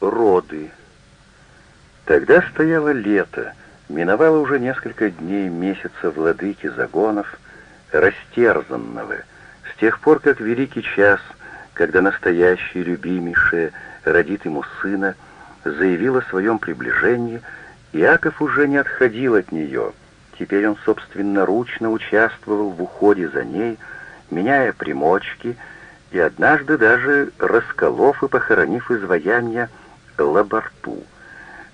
Роды. Тогда стояло лето, миновало уже несколько дней месяца владыки загонов, растерзанного, с тех пор, как великий час, когда настоящий любимейшая родит ему сына, заявил о своем приближении, Иаков уже не отходил от нее. Теперь он собственноручно участвовал в уходе за ней, меняя примочки, и однажды даже расколов и похоронив изваяние лаборту.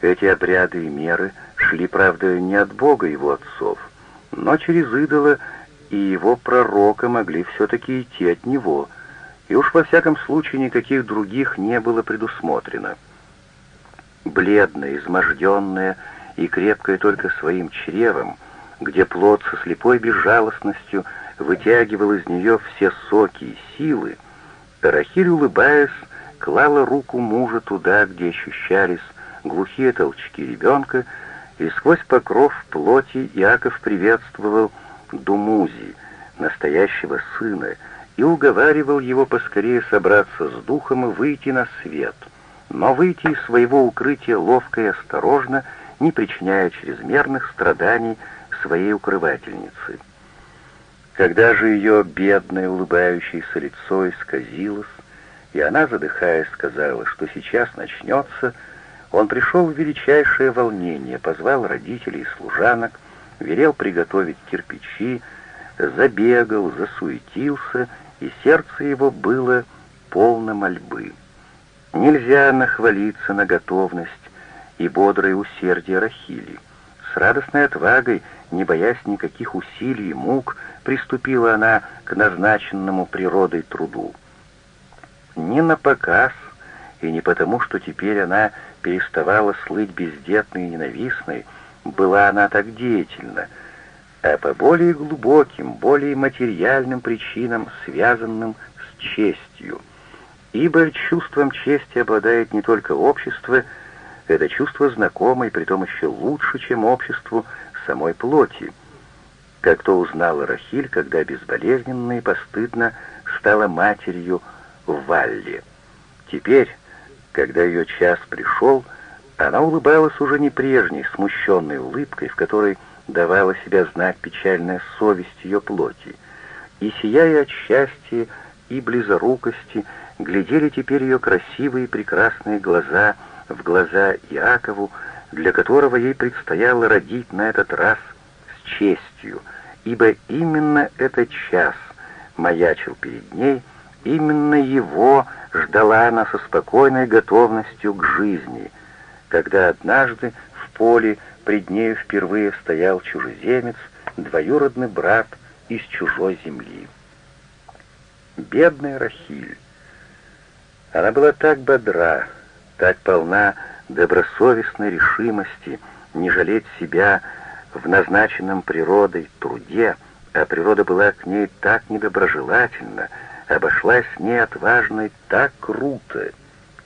Эти обряды и меры шли, правда, не от Бога его отцов, но через идола и его пророка могли все-таки идти от него, и уж во всяком случае никаких других не было предусмотрено. Бледная, изможденная и крепкая только своим чревом, где плод со слепой безжалостностью вытягивал из нее все соки и силы, Рахиль, улыбаясь, клала руку мужа туда, где ощущались глухие толчки ребенка, и сквозь покров плоти Иаков приветствовал Думузи, настоящего сына, и уговаривал его поскорее собраться с духом и выйти на свет, но выйти из своего укрытия ловко и осторожно, не причиняя чрезмерных страданий своей укрывательницы. Когда же ее бедное улыбающееся лицо исказилось, и она, задыхаясь, сказала, что сейчас начнется, он пришел в величайшее волнение, позвал родителей и служанок, велел приготовить кирпичи, забегал, засуетился, и сердце его было полно мольбы. Нельзя нахвалиться на готовность и бодрое усердие Рахили. С радостной отвагой, не боясь никаких усилий и мук, приступила она к назначенному природой труду. Не на показ, и не потому, что теперь она переставала слыть бездетной и ненавистной, была она так деятельна, а по более глубоким, более материальным причинам, связанным с честью. Ибо чувством чести обладает не только общество, это чувство знакомое, притом еще лучше, чем обществу самой плоти — как то узнала Рахиль, когда безболезненно и постыдно стала матерью в Валле. Теперь, когда ее час пришел, она улыбалась уже не прежней, смущенной улыбкой, в которой давала себя знать печальная совесть ее плоти. И, сияя от счастья и близорукости, глядели теперь ее красивые прекрасные глаза в глаза Иакову, для которого ей предстояло родить на этот раз с честью — ибо именно этот час маячил перед ней, именно его ждала она со спокойной готовностью к жизни, когда однажды в поле пред нею впервые стоял чужеземец, двоюродный брат из чужой земли. Бедная Рахиль! Она была так бодра, так полна добросовестной решимости не жалеть себя, в назначенном природой труде, а природа была к ней так недоброжелательна, обошлась с ней отважной так круто.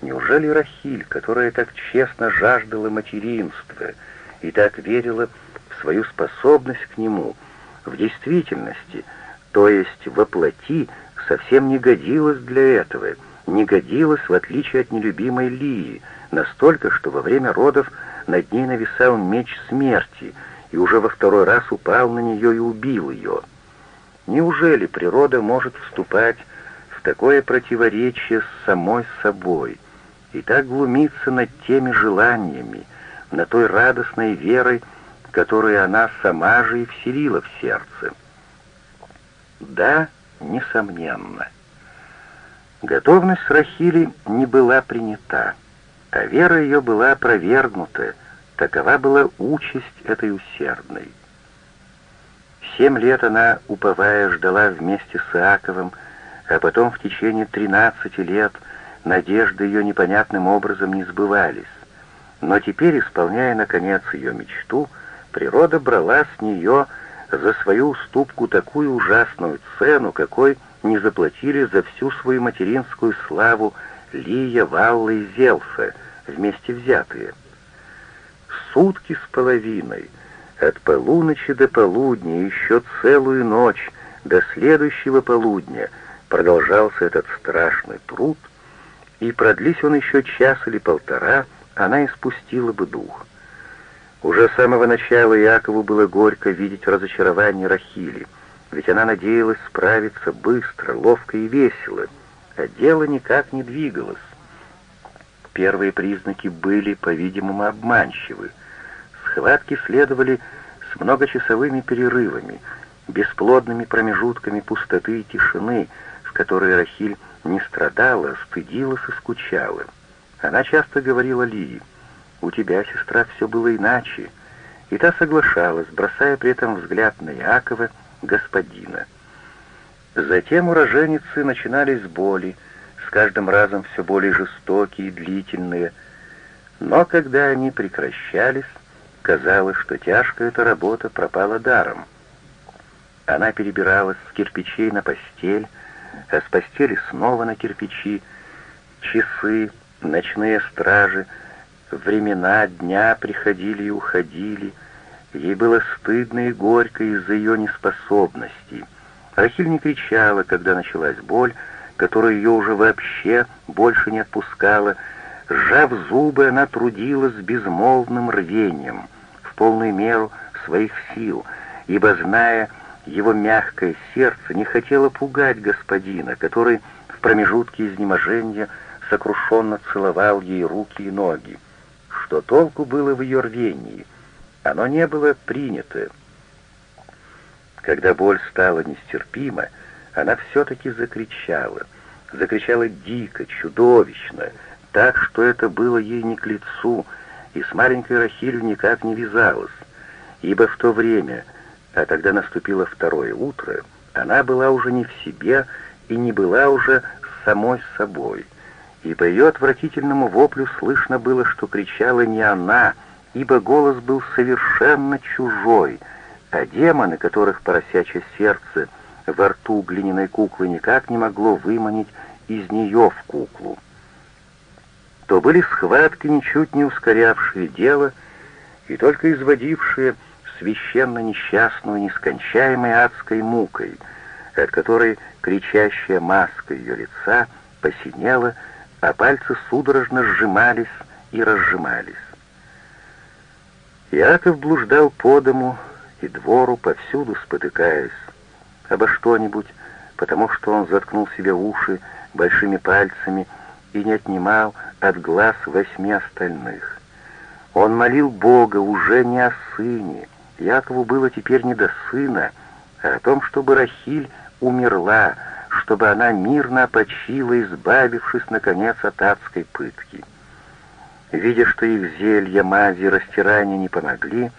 Неужели Рахиль, которая так честно жаждала материнства и так верила в свою способность к нему, в действительности, то есть во плоти, совсем не годилась для этого, не годилась, в отличие от нелюбимой Лии, настолько, что во время родов над ней нависал меч смерти — и уже во второй раз упал на нее и убил ее. Неужели природа может вступать в такое противоречие с самой собой и так глумиться над теми желаниями, на той радостной верой, которую она сама же и вселила в сердце? Да, несомненно. Готовность Рахили не была принята, а вера ее была опровергнута, Такова была участь этой усердной. Семь лет она, уповая, ждала вместе с Иаковом, а потом в течение тринадцати лет надежды ее непонятным образом не сбывались. Но теперь, исполняя, наконец, ее мечту, природа брала с нее за свою уступку такую ужасную цену, какой не заплатили за всю свою материнскую славу Лия, Валла и Зелфа, вместе взятые сутки с половиной, от полуночи до полудня, еще целую ночь, до следующего полудня продолжался этот страшный труд, и продлись он еще час или полтора, она испустила бы дух. Уже с самого начала Иакову было горько видеть разочарование Рахили, ведь она надеялась справиться быстро, ловко и весело, а дело никак не двигалось. Первые признаки были, по-видимому, обманчивы. Схватки следовали с многочасовыми перерывами, бесплодными промежутками пустоты и тишины, в которые Рахиль не страдала, стыдилась и скучала. Она часто говорила Лии, «У тебя, сестра, все было иначе», и та соглашалась, бросая при этом взгляд на Якова, господина. Затем уроженицы начинались боли, с каждым разом все более жестокие и длительные, но когда они прекращались, казалось, что тяжкая эта работа пропала даром. Она перебиралась с кирпичей на постель, а с постели снова на кирпичи, часы, ночные стражи, времена дня приходили и уходили. Ей было стыдно и горько из-за ее неспособностей. Рахиль не кричала, когда началась боль, которая ее уже вообще больше не отпускала. Сжав зубы, она трудилась с безмолвным рвением, полную меру своих сил, ибо, зная его мягкое сердце, не хотела пугать господина, который в промежутке изнеможения сокрушенно целовал ей руки и ноги. Что толку было в ее рвении? Оно не было принято. Когда боль стала нестерпима, она все-таки закричала. Закричала дико, чудовищно, так, что это было ей не к лицу, и с маленькой Рахилью никак не вязалось, ибо в то время, а тогда наступило второе утро, она была уже не в себе и не была уже самой собой, и по ее отвратительному воплю слышно было, что кричала не она, ибо голос был совершенно чужой, а демоны, которых поросячье сердце во рту глиняной куклы никак не могло выманить из нее в куклу. То были схватки, ничуть не ускорявшие дело, и только изводившие священно несчастную, нескончаемой адской мукой, от которой кричащая маска ее лица посинела, а пальцы судорожно сжимались и разжимались. Иаков блуждал по дому и двору, повсюду спотыкаясь, обо что-нибудь, потому что он заткнул себе уши большими пальцами и не отнимал от глаз восьми остальных. Он молил Бога уже не о сыне, Якову было теперь не до сына, а о том, чтобы Рахиль умерла, чтобы она мирно почила, избавившись, наконец, от адской пытки. Видя, что их зелья, мази, растирания не помогли,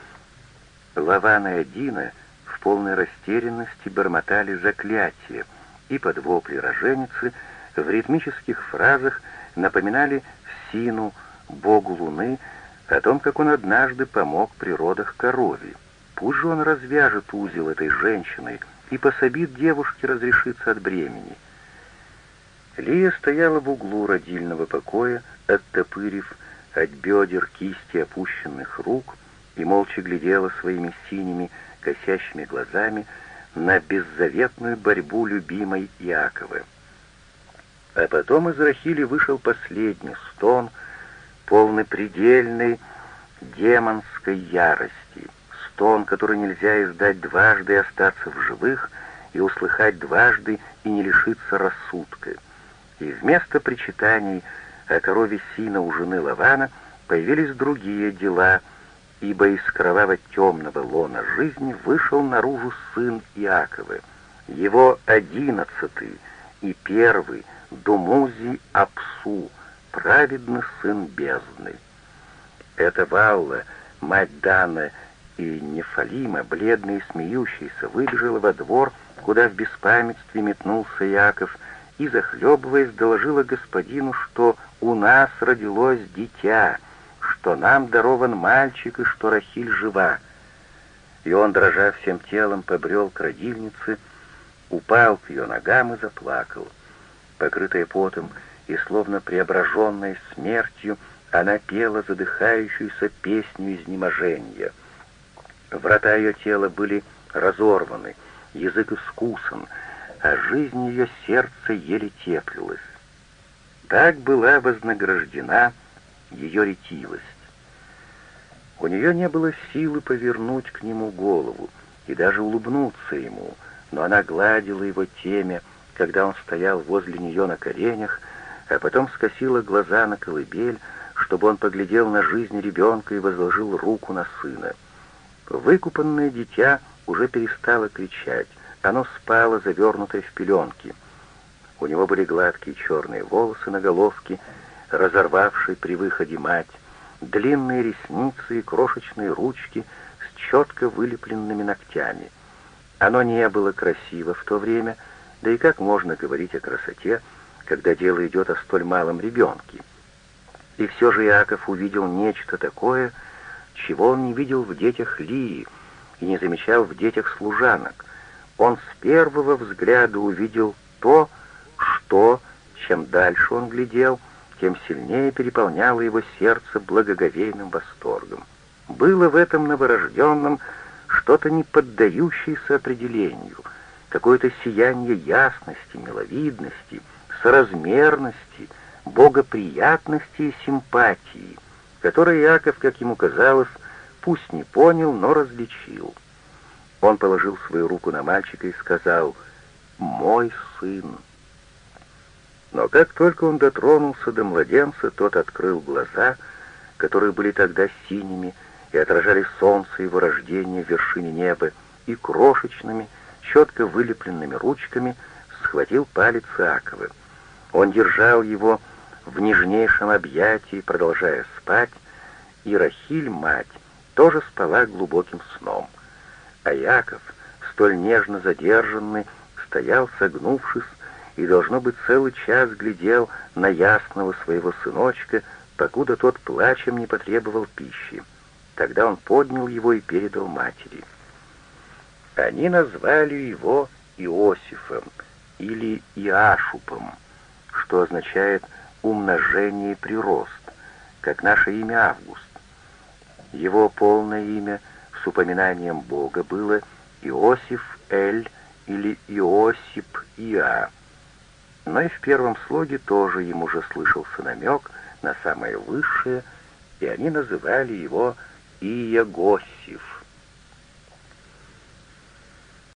Лавана и Адина в полной растерянности бормотали заклятие, и под вопли роженицы в ритмических фразах напоминали Сину, богу Луны, о том, как он однажды помог при родах корове. Пусть же он развяжет узел этой женщины и пособит девушке разрешиться от бремени. Лия стояла в углу родильного покоя, оттопырив от бедер кисти опущенных рук и молча глядела своими синими, косящими глазами на беззаветную борьбу любимой Иакова. А потом из Рахили вышел последний стон, полный предельной демонской ярости, стон, который нельзя издать дважды и остаться в живых, и услыхать дважды и не лишиться рассудка. И вместо причитаний о корове Сина у жены Лавана появились другие дела — ибо из кроваво-темного лона жизни вышел наружу сын Иакова, его одиннадцатый и первый Думузи Апсу, праведный сын бездны. Это Валла, мать Дана и Нефалима, бледная и смеющаяся, выбежала во двор, куда в беспамятстве метнулся Яков, и, захлебываясь, доложила господину, что у нас родилось дитя — что нам дарован мальчик и что Рахиль жива. И он, дрожа всем телом, побрел к родильнице, упал к ее ногам и заплакал. Покрытая потом и словно преображенная смертью, она пела задыхающуюся песню изнеможения. Врата ее тела были разорваны, язык искусан, а жизнь ее сердца еле теплилась. Так была вознаграждена ее ретивость. У нее не было силы повернуть к нему голову и даже улыбнуться ему, но она гладила его темя, когда он стоял возле нее на коленях, а потом скосила глаза на колыбель, чтобы он поглядел на жизнь ребенка и возложил руку на сына. Выкупанное дитя уже перестало кричать, оно спало, завернутое в пеленки. У него были гладкие черные волосы на головке, разорвавшие при выходе мать, длинные ресницы и крошечные ручки с четко вылепленными ногтями. Оно не было красиво в то время, да и как можно говорить о красоте, когда дело идет о столь малом ребенке? И все же Иаков увидел нечто такое, чего он не видел в детях Лии и не замечал в детях служанок. Он с первого взгляда увидел то, что, чем дальше он глядел, тем сильнее переполняло его сердце благоговейным восторгом. Было в этом новорожденном что-то не поддающееся определению, какое-то сияние ясности, миловидности, соразмерности, богоприятности и симпатии, которое Иаков, как ему казалось, пусть не понял, но различил. Он положил свою руку на мальчика и сказал «Мой сын». Но как только он дотронулся до младенца, тот открыл глаза, которые были тогда синими и отражали солнце его рождения в вершине неба, и крошечными, четко вылепленными ручками схватил палец Иакова. Он держал его в нежнейшем объятии, продолжая спать, и Рахиль, мать, тоже спала глубоким сном. А Яков, столь нежно задержанный, стоял согнувшись, и, должно быть, целый час глядел на ясного своего сыночка, покуда тот плачем не потребовал пищи. Тогда он поднял его и передал матери. Они назвали его Иосифом или Иашупом, что означает «умножение и прирост», как наше имя Август. Его полное имя с упоминанием Бога было Иосиф Эль или Иосип Иа, но и в первом слоге тоже ему же слышался намек на самое высшее, и они называли его Иегосиф.